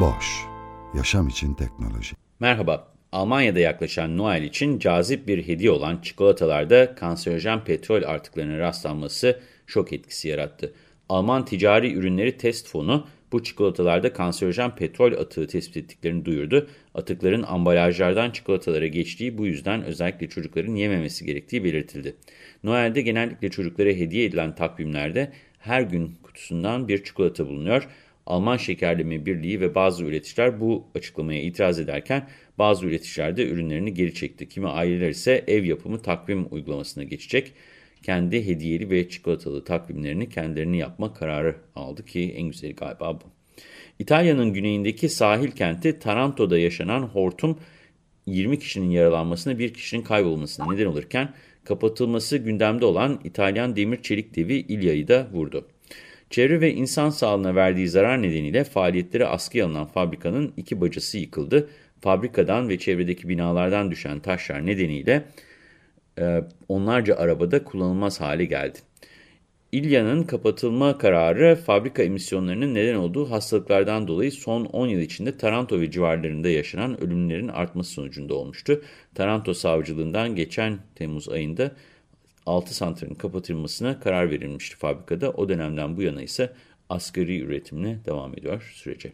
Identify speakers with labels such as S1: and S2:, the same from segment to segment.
S1: Boş, yaşam için teknoloji.
S2: Merhaba, Almanya'da yaklaşan Noel için cazip bir hediye olan çikolatalarda kanserojen petrol artıklarına rastlanması şok etkisi yarattı. Alman Ticari Ürünleri Test Fonu bu çikolatalarda kanserojen petrol atığı tespit ettiklerini duyurdu. Atıkların ambalajlardan çikolatalara geçtiği bu yüzden özellikle çocukların yememesi gerektiği belirtildi. Noel'de genellikle çocuklara hediye edilen takvimlerde her gün kutusundan bir çikolata bulunuyor. Alman Şekerleme Birliği ve bazı üreticiler bu açıklamaya itiraz ederken bazı üreticiler de ürünlerini geri çekti. Kimi aileler ise ev yapımı takvim uygulamasına geçecek. Kendi hediyeli ve çikolatalı takvimlerini kendilerini yapma kararı aldı ki en güzeli galiba bu. İtalya'nın güneyindeki sahil kenti Taranto'da yaşanan hortum 20 kişinin yaralanmasına bir kişinin kaybolmasına neden olurken kapatılması gündemde olan İtalyan demir çelik devi İlya'yı da vurdu. Çevre ve insan sağlığına verdiği zarar nedeniyle faaliyetleri askıya alınan fabrikanın iki bacası yıkıldı. Fabrikadan ve çevredeki binalardan düşen taşlar nedeniyle e, onlarca arabada kullanılmaz hale geldi. İlya'nın kapatılma kararı fabrika emisyonlarının neden olduğu hastalıklardan dolayı son 10 yıl içinde Taranto ve civarlarında yaşanan ölümlerin artması sonucunda olmuştu. Taranto savcılığından geçen Temmuz ayında 6 santralin kapatılmasına karar verilmişti fabrikada. O dönemden bu yana ise asgari üretimine devam ediyor sürece.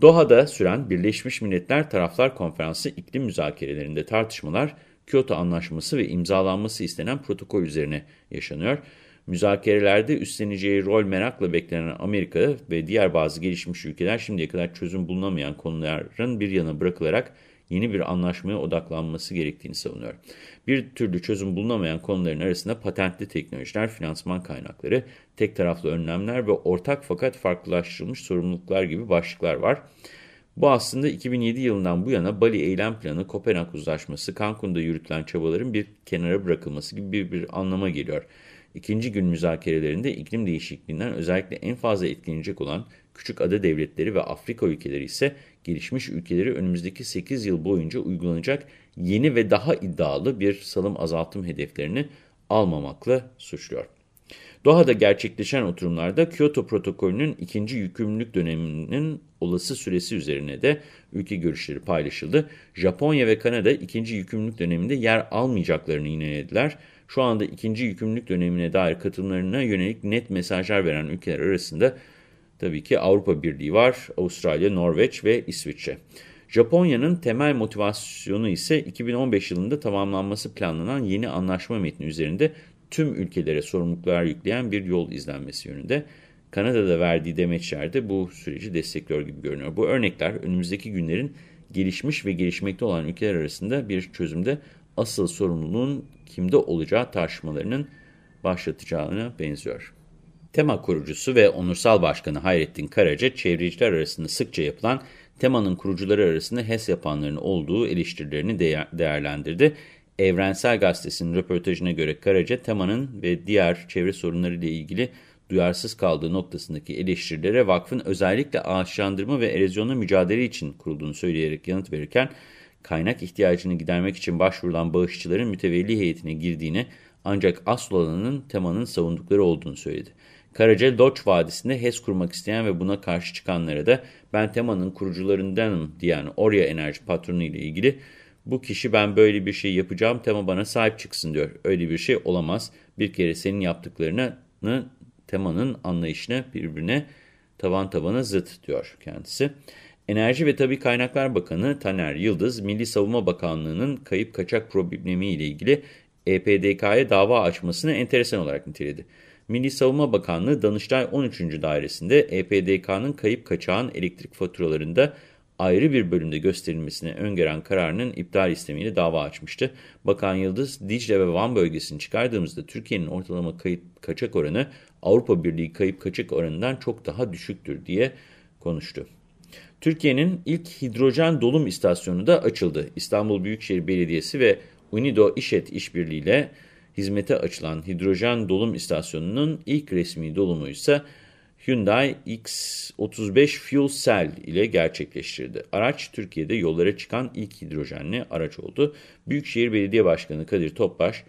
S2: Doha'da süren Birleşmiş Milletler Taraflar Konferansı iklim müzakerelerinde tartışmalar Kyoto Anlaşması ve imzalanması istenen protokol üzerine yaşanıyor. Müzakerelerde üstleneceği rol merakla beklenen Amerika ve diğer bazı gelişmiş ülkeler şimdiye kadar çözüm bulunamayan konuların bir yana bırakılarak yeni bir anlaşmaya odaklanması gerektiğini savunuyor. Bir türlü çözüm bulunamayan konuların arasında patentli teknolojiler, finansman kaynakları, tek taraflı önlemler ve ortak fakat farklılaştırılmış sorumluluklar gibi başlıklar var. Bu aslında 2007 yılından bu yana Bali Eylem Planı, Kopenhag Uzlaşması, Cancun'da yürütülen çabaların bir kenara bırakılması gibi bir, bir anlama geliyor. İkinci gün müzakerelerinde iklim değişikliğinden özellikle en fazla etkilenecek olan küçük ada devletleri ve Afrika ülkeleri ise gelişmiş ülkeleri önümüzdeki 8 yıl boyunca uygulanacak yeni ve daha iddialı bir salım azaltım hedeflerini almamakla suçluyor. Doha'da gerçekleşen oturumlarda Kyoto protokolünün ikinci yükümlülük döneminin olası süresi üzerine de ülke görüşleri paylaşıldı. Japonya ve Kanada ikinci yükümlülük döneminde yer almayacaklarını inanediler. Şu anda ikinci yükümlülük dönemine dair katılımlarına yönelik net mesajlar veren ülkeler arasında tabii ki Avrupa Birliği var, Avustralya, Norveç ve İsviçre. Japonya'nın temel motivasyonu ise 2015 yılında tamamlanması planlanan yeni anlaşma metni üzerinde tüm ülkelere sorumluluklar yükleyen bir yol izlenmesi yönünde. Kanada'da verdiği demeçler de bu süreci destekliyor gibi görünüyor. Bu örnekler önümüzdeki günlerin gelişmiş ve gelişmekte olan ülkeler arasında bir çözümde asıl sorumluluğun kimde olacağı tartışmalarının başlatacağına benziyor. Tema kurucusu ve onursal başkanı Hayrettin Karaca, çevreciler arasında sıkça yapılan temanın kurucuları arasında HES yapanların olduğu eleştirilerini değerlendirdi. Evrensel Gazetesi'nin röportajına göre Karaca, temanın ve diğer çevre sorunları ile ilgili duyarsız kaldığı noktasındaki eleştirilere vakfın özellikle ağaçlandırma ve erozyonla mücadele için kurulduğunu söyleyerek yanıt verirken, kaynak ihtiyacını gidermek için başvurulan bağışçıların mütevelli heyetine girdiğini ancak asıl olanın temanın savundukları olduğunu söyledi. Karaca Loç Vadisi'nde HES kurmak isteyen ve buna karşı çıkanlara da ben temanın kurucularındanım diyen Orya Enerji patronu ile ilgili bu kişi ben böyle bir şey yapacağım tema bana sahip çıksın diyor. Öyle bir şey olamaz. Bir kere senin yaptıklarını temanın anlayışına birbirine tavan tabana zıt diyor kendisi. Enerji ve Tabi Kaynaklar Bakanı Taner Yıldız, Milli Savunma Bakanlığı'nın kayıp kaçak problemi ile ilgili EPDK'ya dava açmasını enteresan olarak niteledi. Milli Savunma Bakanlığı Danıştay 13. Dairesi'nde EPDK'nın kayıp kaçağın elektrik faturalarında ayrı bir bölümde gösterilmesine öngören kararının iptal istemiyle dava açmıştı. Bakan Yıldız, Dicle ve Van bölgesini çıkardığımızda Türkiye'nin ortalama kayıp kaçak oranı Avrupa Birliği kayıp kaçak oranından çok daha düşüktür diye konuştu. Türkiye'nin ilk hidrojen dolum istasyonu da açıldı. İstanbul Büyükşehir Belediyesi ve Unido İşet işbirliğiyle hizmete açılan hidrojen dolum istasyonunun ilk resmi dolumu ise Hyundai X35 Fuel Cell ile gerçekleştirdi. Araç Türkiye'de yollara çıkan ilk hidrojenli araç oldu. Büyükşehir Belediye Başkanı Kadir Topbaş,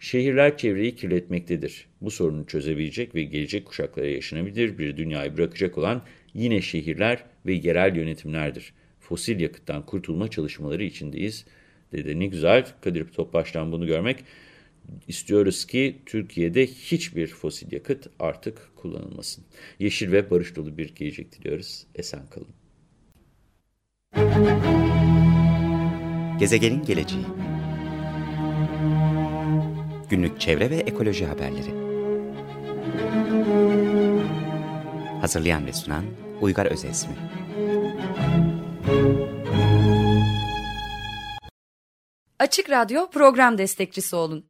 S2: şehirler çevreyi kirletmektedir. Bu sorunu çözebilecek ve gelecek kuşaklara yaşanabilir bir dünyayı bırakacak olan yine şehirler ve yerel yönetimlerdir. Fosil yakıttan kurtulma çalışmaları içindeyiz dedi. Ne güzel Kadir Topbaş'tan bunu görmek. İstiyoruz ki Türkiye'de hiçbir fosil yakıt artık kullanılmasın. Yeşil ve barış dolu bir gelecek diliyoruz. Esen kalın.
S3: Gezegenin geleceği Günlük çevre ve ekoloji haberleri Hazırlayan ve sunan Uygar Özesmi
S4: Açık Radyo program destekçisi olun.